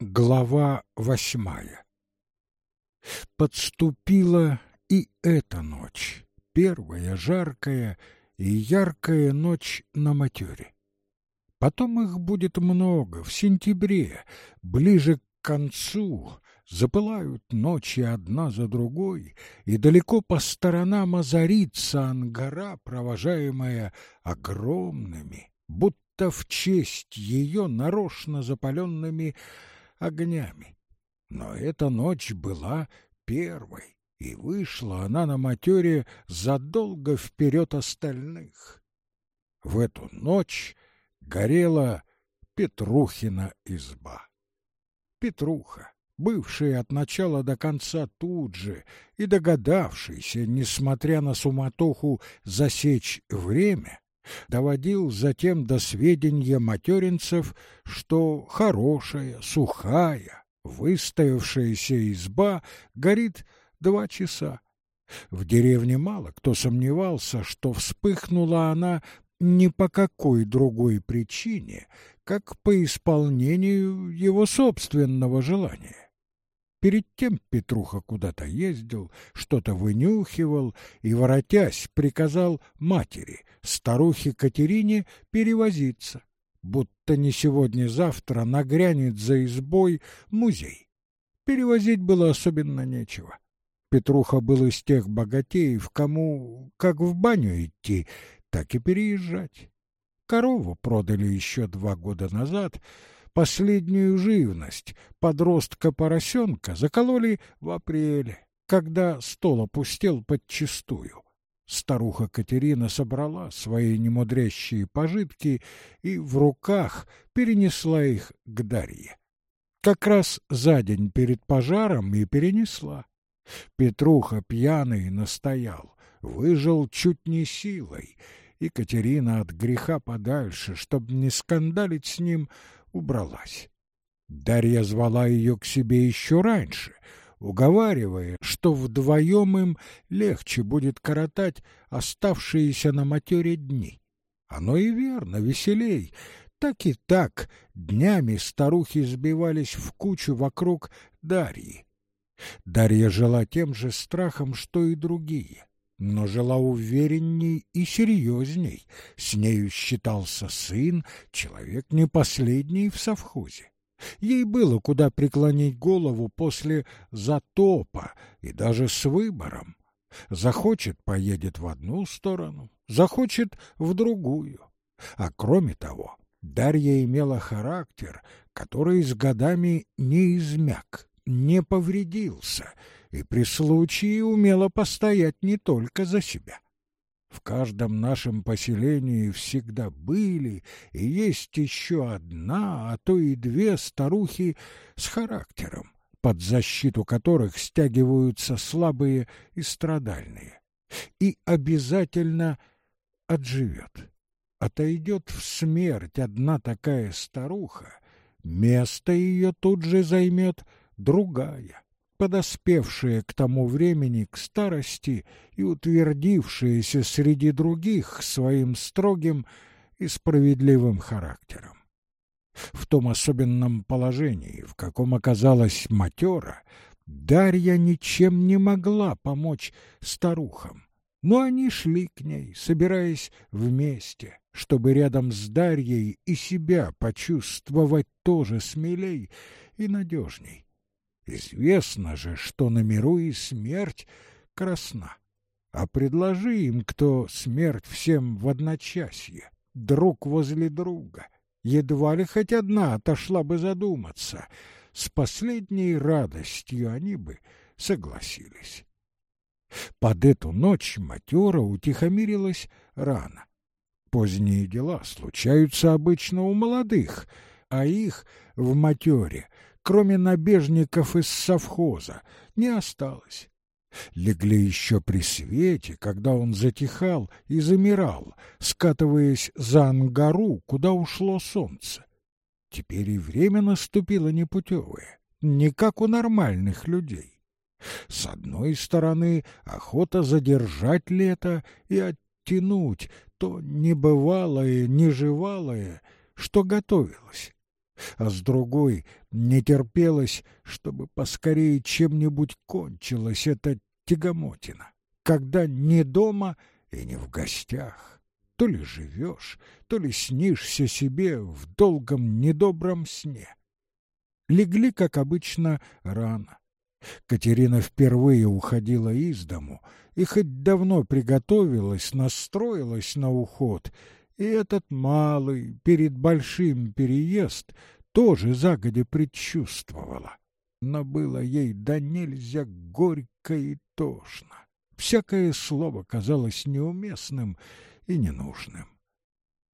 Глава восьмая. Подступила и эта ночь, первая жаркая и яркая ночь на матере. Потом их будет много, в сентябре, ближе к концу, запылают ночи одна за другой, и далеко по сторонам озарится ангара, провожаемая огромными, будто в честь ее нарочно запаленными огнями. Но эта ночь была первой, и вышла она на матере задолго вперед остальных. В эту ночь горела Петрухина изба. Петруха, бывший от начала до конца тут же и догадавшийся, несмотря на суматоху, засечь время, доводил затем до сведения материнцев, что хорошая, сухая, выстоявшаяся изба горит два часа. В деревне мало кто сомневался, что вспыхнула она не по какой другой причине, как по исполнению его собственного желания. Перед тем Петруха куда-то ездил, что-то вынюхивал и, воротясь, приказал матери, старухе Катерине, перевозиться, будто не сегодня-завтра нагрянет за избой музей. Перевозить было особенно нечего. Петруха был из тех богатеев, кому как в баню идти, так и переезжать. Корову продали еще два года назад — Последнюю живность подростка-поросенка закололи в апреле, когда стол опустел подчистую. Старуха Катерина собрала свои немудрящие пожитки и в руках перенесла их к Дарье. Как раз за день перед пожаром и перенесла. Петруха пьяный настоял, выжил чуть не силой, и Катерина от греха подальше, чтобы не скандалить с ним, убралась. Дарья звала ее к себе еще раньше, уговаривая, что вдвоем им легче будет коротать оставшиеся на матере дни. Оно и верно, веселей. Так и так днями старухи сбивались в кучу вокруг Дарьи. Дарья жила тем же страхом, что и другие но жила уверенней и серьезней. С нею считался сын, человек не последний в совхозе. Ей было куда преклонить голову после затопа и даже с выбором. Захочет — поедет в одну сторону, захочет — в другую. А кроме того, Дарья имела характер, который с годами не измяк, не повредился — и при случае умела постоять не только за себя. В каждом нашем поселении всегда были и есть еще одна, а то и две старухи с характером, под защиту которых стягиваются слабые и страдальные. И обязательно отживет. Отойдет в смерть одна такая старуха, место ее тут же займет другая подоспевшие к тому времени к старости и утвердившиеся среди других своим строгим и справедливым характером. В том особенном положении, в каком оказалась матера, Дарья ничем не могла помочь старухам, но они шли к ней, собираясь вместе, чтобы рядом с Дарьей и себя почувствовать тоже смелей и надежней. Известно же, что на миру и смерть красна. А предложи им кто смерть всем в одночасье, друг возле друга. Едва ли хоть одна отошла бы задуматься. С последней радостью они бы согласились. Под эту ночь матера утихомирилась рано. Поздние дела случаются обычно у молодых, а их в матере кроме набежников из совхоза, не осталось. Легли еще при свете, когда он затихал и замирал, скатываясь за ангару, куда ушло солнце. Теперь и время наступило непутевое, не как у нормальных людей. С одной стороны, охота задержать лето и оттянуть то небывалое, неживалое, что готовилось а с другой не терпелось, чтобы поскорее чем-нибудь кончилась эта тягомотина, когда не дома и не в гостях. То ли живешь, то ли снишься себе в долгом недобром сне. Легли, как обычно, рано. Катерина впервые уходила из дому и хоть давно приготовилась, настроилась на уход, и этот малый перед большим переезд тоже загодя предчувствовала. Но было ей да нельзя горько и тошно. Всякое слово казалось неуместным и ненужным.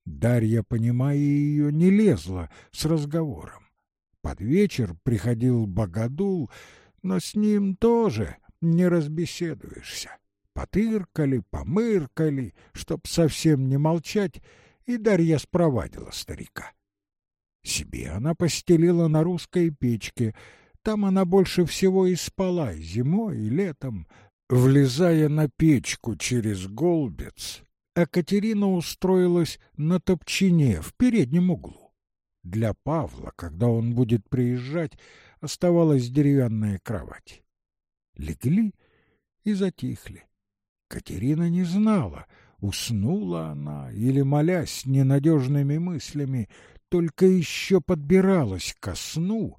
Дарья, понимая ее, не лезла с разговором. Под вечер приходил Богодул, но с ним тоже не разбеседуешься. Потыркали, помыркали, чтоб совсем не молчать, и Дарья спровадила старика. Себе она постелила на русской печке, там она больше всего и спала зимой, и летом, влезая на печку через голбец, а устроилась на топчине в переднем углу. Для Павла, когда он будет приезжать, оставалась деревянная кровать. Легли и затихли. Катерина не знала, уснула она или, молясь ненадежными мыслями, только еще подбиралась ко сну,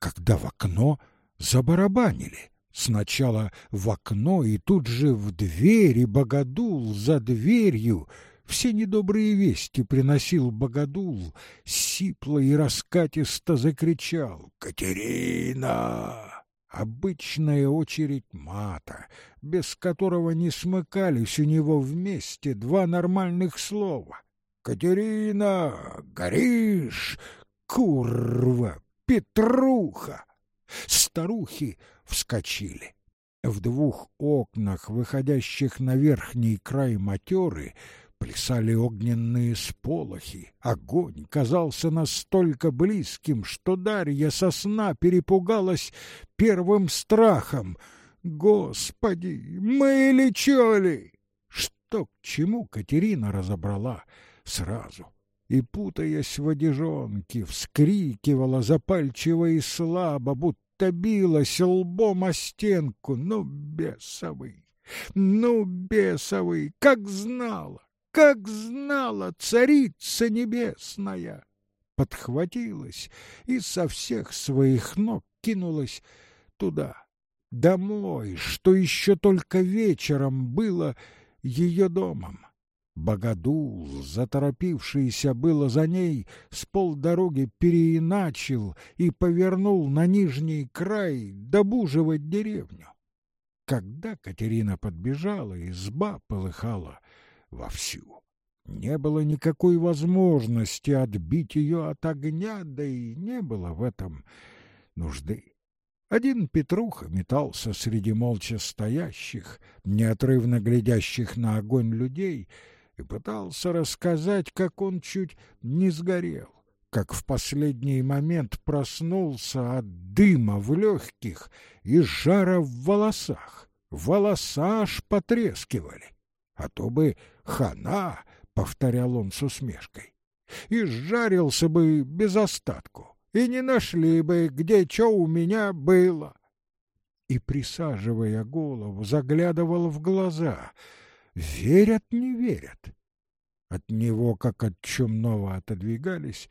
когда в окно забарабанили. Сначала в окно и тут же в дверь, и богодул за дверью. Все недобрые вести приносил богодул, сипло и раскатисто закричал «Катерина!» Обычная очередь мата, без которого не смыкались у него вместе два нормальных слова. «Катерина! Горишь! Курва! Петруха!» Старухи вскочили. В двух окнах, выходящих на верхний край матеры, плясали огненные сполохи. Огонь казался настолько близким, что Дарья сосна перепугалась первым страхом. «Господи, мы ли чё ли?» Что к чему Катерина разобрала сразу и, путаясь в одежонке, вскрикивала запальчиво и слабо, будто билась лбом о стенку. «Ну, бесовый! Ну, бесовый! Как знала! Как знала царица небесная! Подхватилась и со всех своих ног кинулась туда, домой, что еще только вечером было ее домом. Богодул, заторопившийся было за ней, с полдороги переиначил и повернул на нижний край добуживать деревню. Когда Катерина подбежала, изба полыхала — вовсю. Не было никакой возможности отбить ее от огня, да и не было в этом нужды. Один Петруха метался среди молча стоящих, неотрывно глядящих на огонь людей, и пытался рассказать, как он чуть не сгорел, как в последний момент проснулся от дыма в легких и жара в волосах. Волоса аж потрескивали а то бы хана, — повторял он с усмешкой, — и сжарился бы без остатку, и не нашли бы, где что у меня было. И, присаживая голову, заглядывал в глаза. Верят, не верят. От него, как от чумного, отодвигались,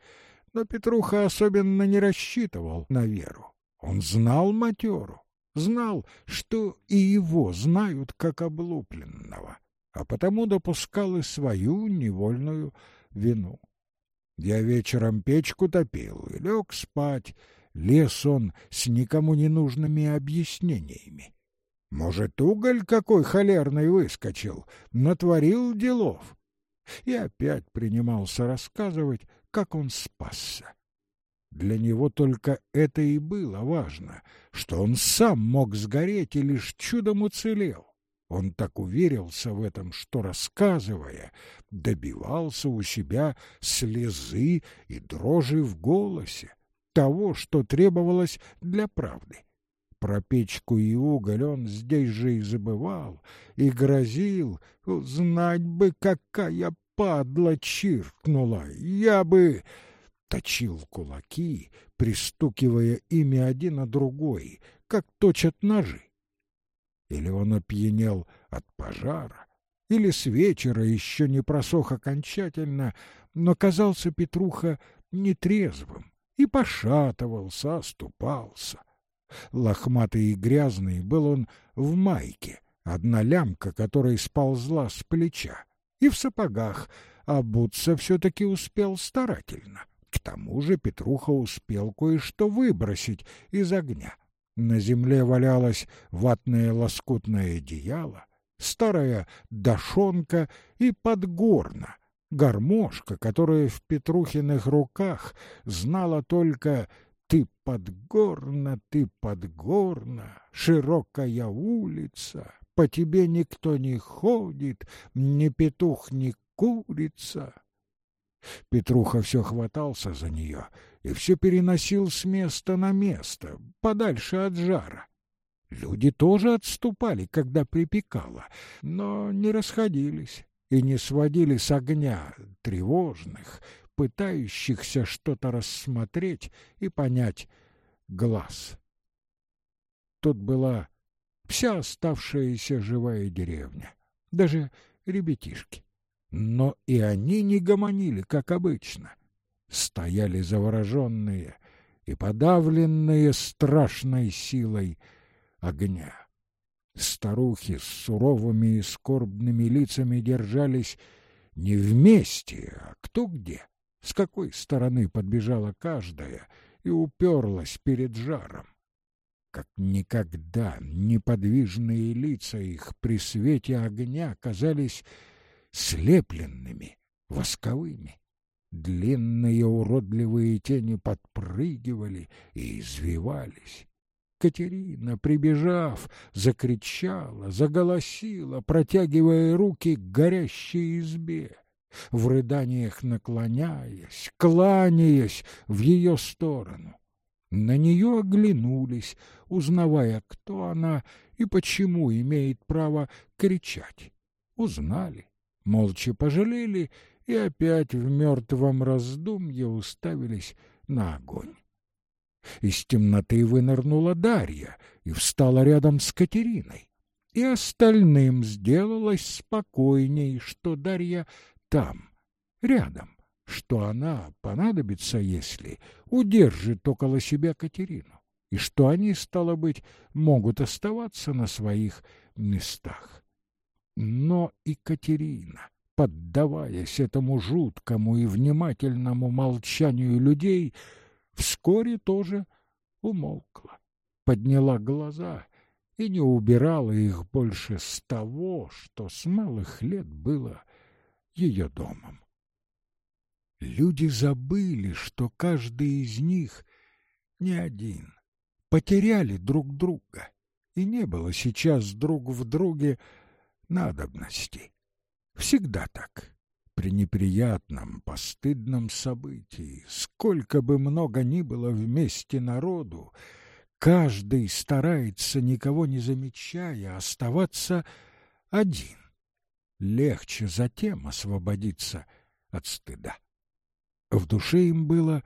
но Петруха особенно не рассчитывал на веру. Он знал матеру, знал, что и его знают как облупленного а потому допускал и свою невольную вину. Я вечером печку топил и лег спать, лез он с никому не нужными объяснениями. Может, уголь какой холерный выскочил, натворил делов. И опять принимался рассказывать, как он спасся. Для него только это и было важно, что он сам мог сгореть и лишь чудом уцелел. Он так уверился в этом, что, рассказывая, добивался у себя слезы и дрожи в голосе, того, что требовалось для правды. Про печку и уголь он здесь же и забывал, и грозил, знать бы, какая падла чиркнула, я бы... точил кулаки, пристукивая ими один на другой, как точат ножи. Или он опьянел от пожара, или с вечера еще не просох окончательно, но казался Петруха нетрезвым и пошатывался, оступался. Лохматый и грязный был он в майке, одна лямка которой сползла с плеча, и в сапогах, а Бутса все-таки успел старательно. К тому же Петруха успел кое-что выбросить из огня. На земле валялось ватное лоскутное одеяло, старая дошонка и подгорна, гармошка, которая в Петрухиных руках знала только «ты подгорна, ты подгорна, широкая улица, по тебе никто не ходит, ни петух, ни курица». Петруха все хватался за нее и все переносил с места на место, подальше от жара. Люди тоже отступали, когда припекало, но не расходились и не сводили с огня тревожных, пытающихся что-то рассмотреть и понять глаз. Тут была вся оставшаяся живая деревня, даже ребятишки. Но и они не гомонили, как обычно. Стояли завороженные и подавленные страшной силой огня. Старухи с суровыми и скорбными лицами держались не вместе, а кто где, с какой стороны подбежала каждая и уперлась перед жаром. Как никогда неподвижные лица их при свете огня казались слепленными, восковыми. Длинные уродливые тени подпрыгивали и извивались. Катерина, прибежав, закричала, заголосила, протягивая руки к горящей избе, в рыданиях наклоняясь, кланяясь в ее сторону. На нее оглянулись, узнавая, кто она и почему имеет право кричать. Узнали молча пожалели и опять в мертвом раздумье уставились на огонь. Из темноты вынырнула Дарья и встала рядом с Катериной. И остальным сделалось спокойней, что Дарья там, рядом, что она понадобится, если удержит около себя Катерину, и что они, стало быть, могут оставаться на своих местах. Но и Катерина, поддаваясь этому жуткому и внимательному молчанию людей, вскоре тоже умолкла, подняла глаза и не убирала их больше с того, что с малых лет было ее домом. Люди забыли, что каждый из них не один, потеряли друг друга, и не было сейчас друг в друге надобности. Всегда так. При неприятном, постыдном событии, сколько бы много ни было вместе народу, каждый старается, никого не замечая, оставаться один. Легче затем освободиться от стыда. В душе им было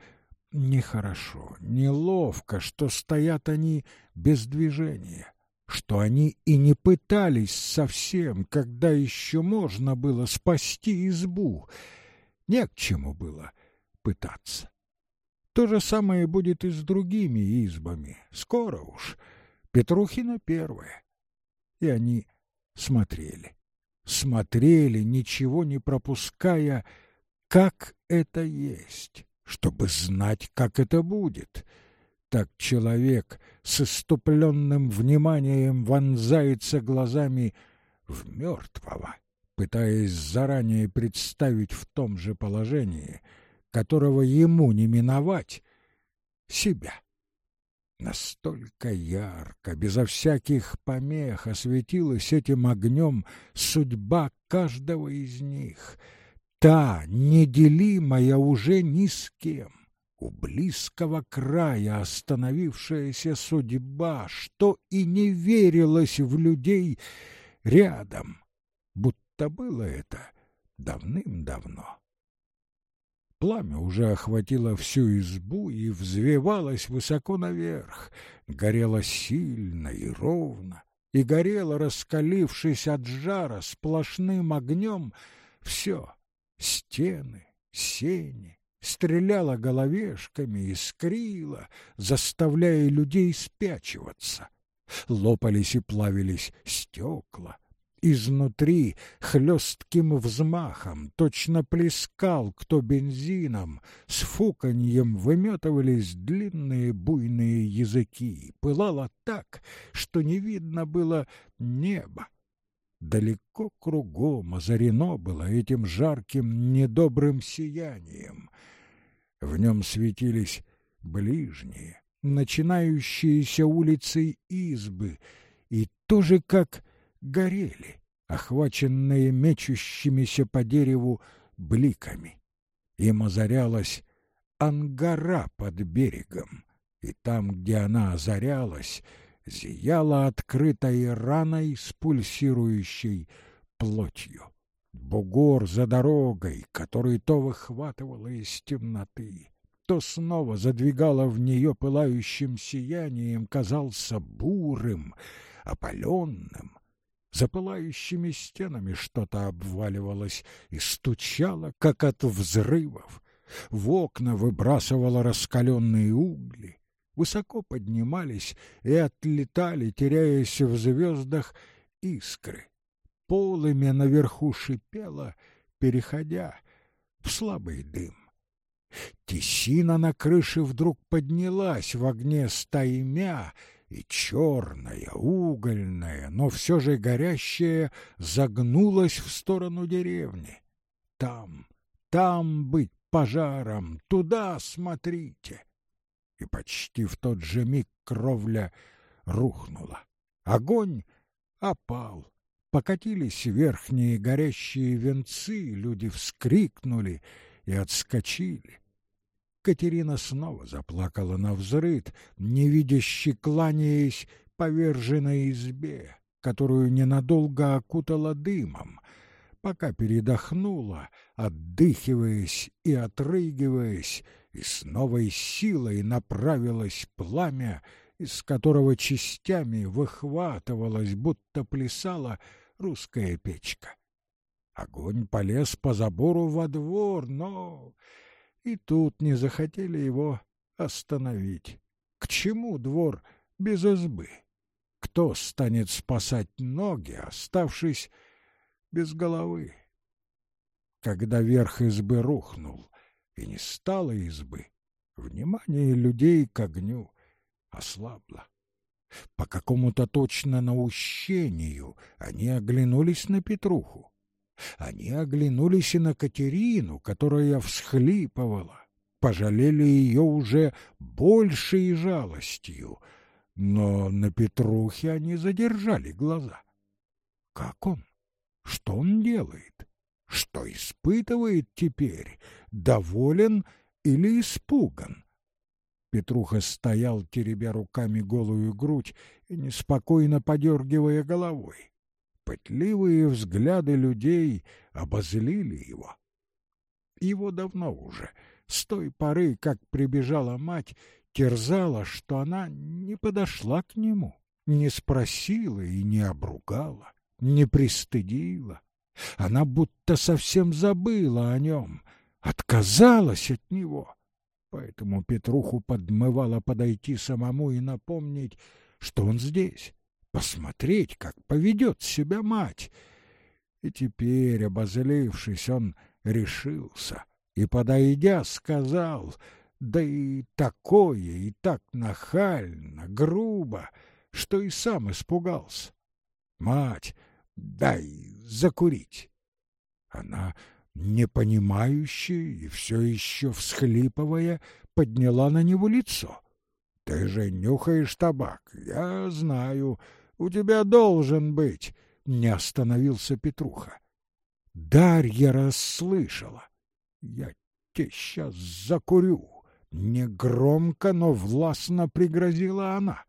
нехорошо, неловко, что стоят они без движения что они и не пытались совсем, когда еще можно было спасти избу. Не к чему было пытаться. То же самое будет и с другими избами. Скоро уж. Петрухина первая. И они смотрели. Смотрели, ничего не пропуская, как это есть, чтобы знать, как это будет — так человек с иступленным вниманием вонзается глазами в мертвого, пытаясь заранее представить в том же положении, которого ему не миновать, себя. Настолько ярко, безо всяких помех осветилась этим огнем судьба каждого из них, та, неделимая уже ни с кем у близкого края остановившаяся судьба, что и не верилось в людей рядом, будто было это давным-давно. Пламя уже охватило всю избу и взвивалось высоко наверх, горело сильно и ровно, и горело, раскалившись от жара сплошным огнем, все — стены, сени, стреляло головешками, искрило, заставляя людей спячиваться. Лопались и плавились стекла, Изнутри хлестким взмахом точно плескал кто бензином, с фуканьем выметывались длинные буйные языки, пылало так, что не видно было неба. Далеко кругом озарено было этим жарким недобрым сиянием. В нем светились ближние, начинающиеся улицы избы, и тоже как горели, охваченные мечущимися по дереву бликами. Им озарялась ангара под берегом, и там, где она озарялась, зияла открытой раной с пульсирующей плотью. Бугор за дорогой, который то выхватывала из темноты, то снова задвигала в нее пылающим сиянием, казался бурым, опаленным, за пылающими стенами что-то обваливалось и стучало, как от взрывов. В окна выбрасывало раскаленные угли. Высоко поднимались и отлетали, теряясь в звездах, искры. Полымя наверху шипело, переходя в слабый дым. Тесина на крыше вдруг поднялась в огне стаймя и черная, угольная, но все же горящая, загнулась в сторону деревни. Там, там быть пожаром, туда смотрите. И почти в тот же миг кровля рухнула. Огонь опал. Покатились верхние горящие венцы, люди вскрикнули и отскочили. Катерина снова заплакала на взрыд, невидяще кланяясь поверженной избе, которую ненадолго окутала дымом, пока передохнула, отдыхиваясь и отрыгиваясь, и с новой силой направилось пламя, из которого частями выхватывалась, будто плясала русская печка. Огонь полез по забору во двор, но и тут не захотели его остановить. К чему двор без избы? Кто станет спасать ноги, оставшись без головы? Когда верх избы рухнул и не стало избы, внимание людей к огню ослабло. По какому-то точно наущению они оглянулись на Петруху. Они оглянулись и на Катерину, которая всхлипывала, пожалели ее уже большей жалостью, но на Петрухе они задержали глаза. Как он? Что он делает? Что испытывает теперь? Доволен или испуган? Петруха стоял, теребя руками голую грудь и неспокойно подергивая головой. Пытливые взгляды людей обозлили его. Его давно уже, с той поры, как прибежала мать, терзала, что она не подошла к нему, не спросила и не обругала, не пристыдила. Она будто совсем забыла о нем, отказалась от него. Поэтому Петруху подмывало подойти самому и напомнить, что он здесь, посмотреть, как поведет себя мать. И теперь, обозлившись, он решился и, подойдя, сказал, да и такое, и так нахально, грубо, что и сам испугался. «Мать, дай закурить!» Она, непонимающая и все еще всхлипывая, подняла на него лицо. «Ты же нюхаешь табак, я знаю, у тебя должен быть, не остановился Петруха. Дарья расслышала. Я те сейчас закурю. Не громко, но властно пригрозила она.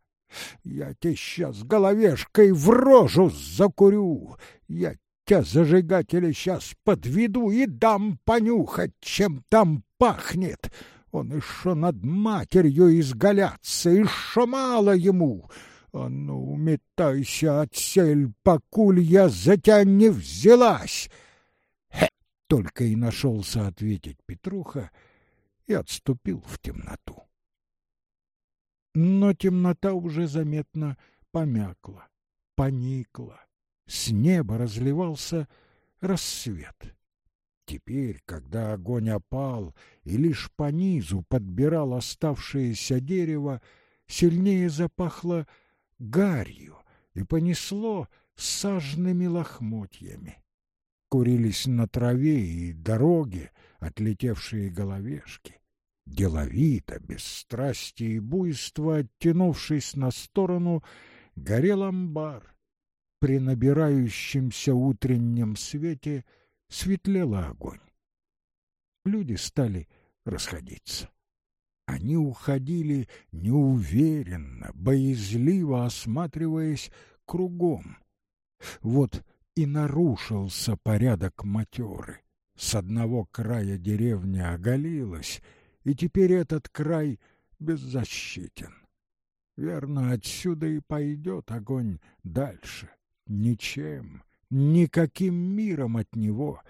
Я те сейчас головешкой в рожу закурю. Я тебя, зажигателя, сейчас подведу и дам понюхать, чем там пахнет. Он еще над матерью изгаляться, еще мало ему. А ну, метайся отсель, покуль я за тебя не взялась. Хе! Только и нашелся ответить Петруха и отступил в темноту. Но темнота уже заметно помякла, поникла. С неба разливался рассвет. Теперь, когда огонь опал и лишь по низу подбирал оставшееся дерево, сильнее запахло гарью и понесло сажными лохмотьями. Курились на траве и дороге отлетевшие головешки. Деловито, без страсти и буйства, оттянувшись на сторону, горел амбар. При набирающемся утреннем свете светлел огонь. Люди стали расходиться. Они уходили неуверенно, боязливо осматриваясь кругом. Вот и нарушился порядок матеры. С одного края деревня оголилась, и теперь этот край беззащитен. Верно, отсюда и пойдет огонь дальше. Ничем, никаким миром от него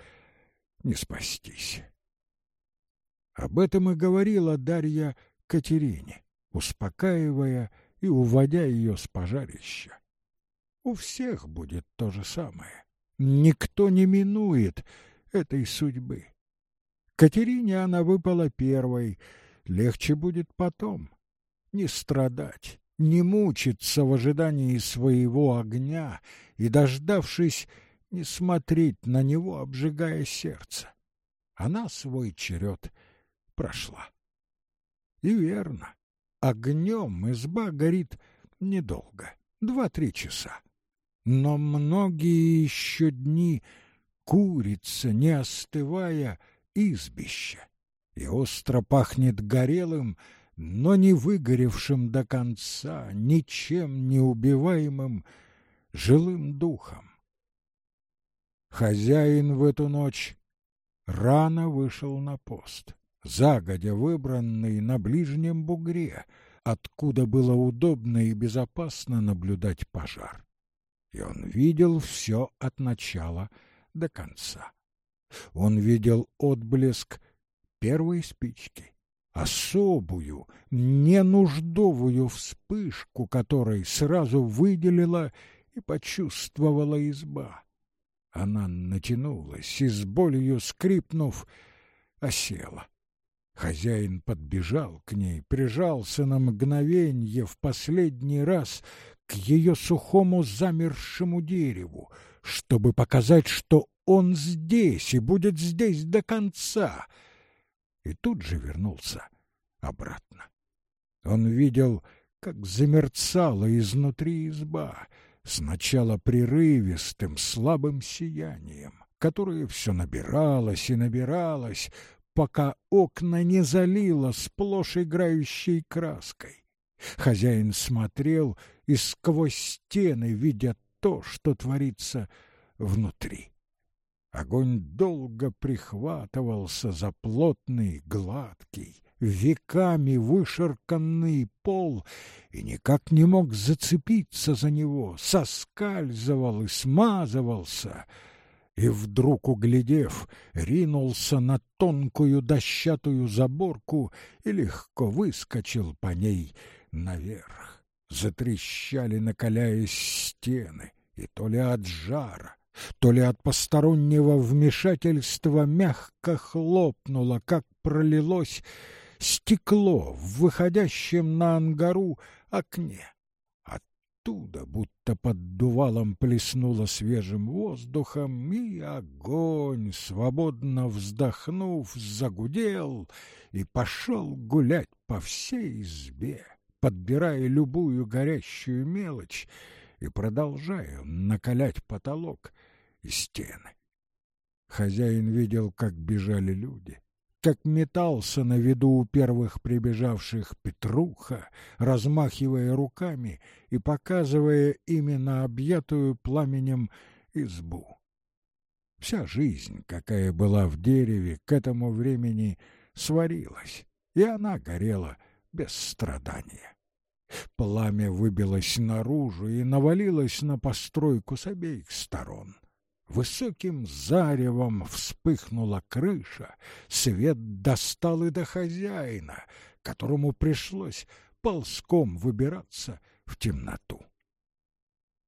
не спастись. Об этом и говорила Дарья Катерине, успокаивая и уводя ее с пожарища. У всех будет то же самое. Никто не минует этой судьбы. Катерине она выпала первой, легче будет потом. Не страдать, не мучиться в ожидании своего огня и, дождавшись, не смотреть на него, обжигая сердце. Она свой черед прошла. И верно, огнем изба горит недолго, два-три часа. Но многие еще дни курица, не остывая, избище, и остро пахнет горелым, но не выгоревшим до конца, ничем не убиваемым жилым духом. Хозяин в эту ночь рано вышел на пост загодя выбранный на ближнем бугре, откуда было удобно и безопасно наблюдать пожар. И он видел все от начала до конца. Он видел отблеск первой спички, особую, ненуждовую вспышку, которой сразу выделила и почувствовала изба. Она натянулась и с болью скрипнув, осела. Хозяин подбежал к ней, прижался на мгновенье в последний раз к ее сухому замершему дереву, чтобы показать, что он здесь и будет здесь до конца. И тут же вернулся обратно. Он видел, как замерцала изнутри изба, сначала прерывистым слабым сиянием, которое все набиралось и набиралось, пока окна не залило сплошь играющей краской. Хозяин смотрел и сквозь стены, видя то, что творится внутри. Огонь долго прихватывался за плотный, гладкий, веками вышерканный пол и никак не мог зацепиться за него, соскальзывал и смазывался — и вдруг, углядев, ринулся на тонкую дощатую заборку и легко выскочил по ней наверх. Затрещали, накаляясь стены, и то ли от жара, то ли от постороннего вмешательства мягко хлопнуло, как пролилось стекло в выходящем на ангару окне оттуда, будто под дувалом плеснуло свежим воздухом, и огонь, свободно вздохнув, загудел и пошел гулять по всей избе, подбирая любую горящую мелочь и продолжая накалять потолок и стены. Хозяин видел, как бежали люди как метался на виду у первых прибежавших Петруха, размахивая руками и показывая именно объятую пламенем избу. Вся жизнь, какая была в дереве, к этому времени сварилась, и она горела без страдания. Пламя выбилось наружу и навалилось на постройку с обеих сторон. Высоким заревом вспыхнула крыша, свет достал и до хозяина, которому пришлось ползком выбираться в темноту.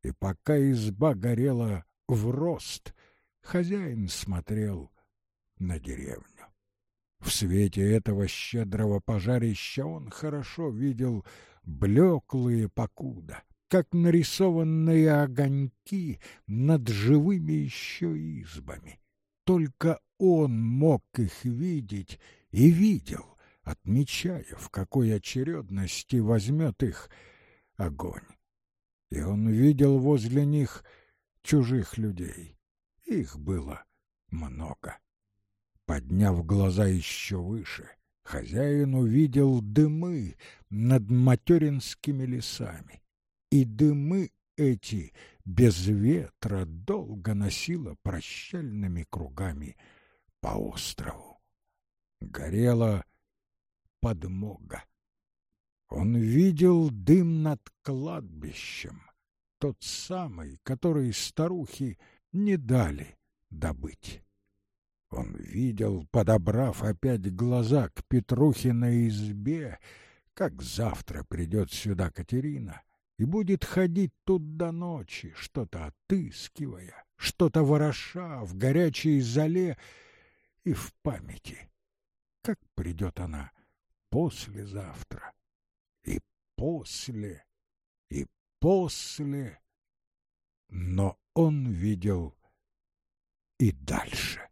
И пока изба горела в рост, хозяин смотрел на деревню. В свете этого щедрого пожарища он хорошо видел блеклые покуда, как нарисованные огоньки над живыми еще избами. Только он мог их видеть и видел, отмечая, в какой очередности возьмет их огонь. И он видел возле них чужих людей. Их было много. Подняв глаза еще выше, хозяин увидел дымы над материнскими лесами. И дымы эти без ветра долго носило прощальными кругами по острову. Горела подмога. Он видел дым над кладбищем, тот самый, который старухи не дали добыть. Он видел, подобрав опять глаза к Петрухиной избе, как завтра придет сюда Катерина и будет ходить тут до ночи, что-то отыскивая, что-то вороша в горячей зале и в памяти. Как придет она послезавтра, и после, и после. Но он видел и дальше.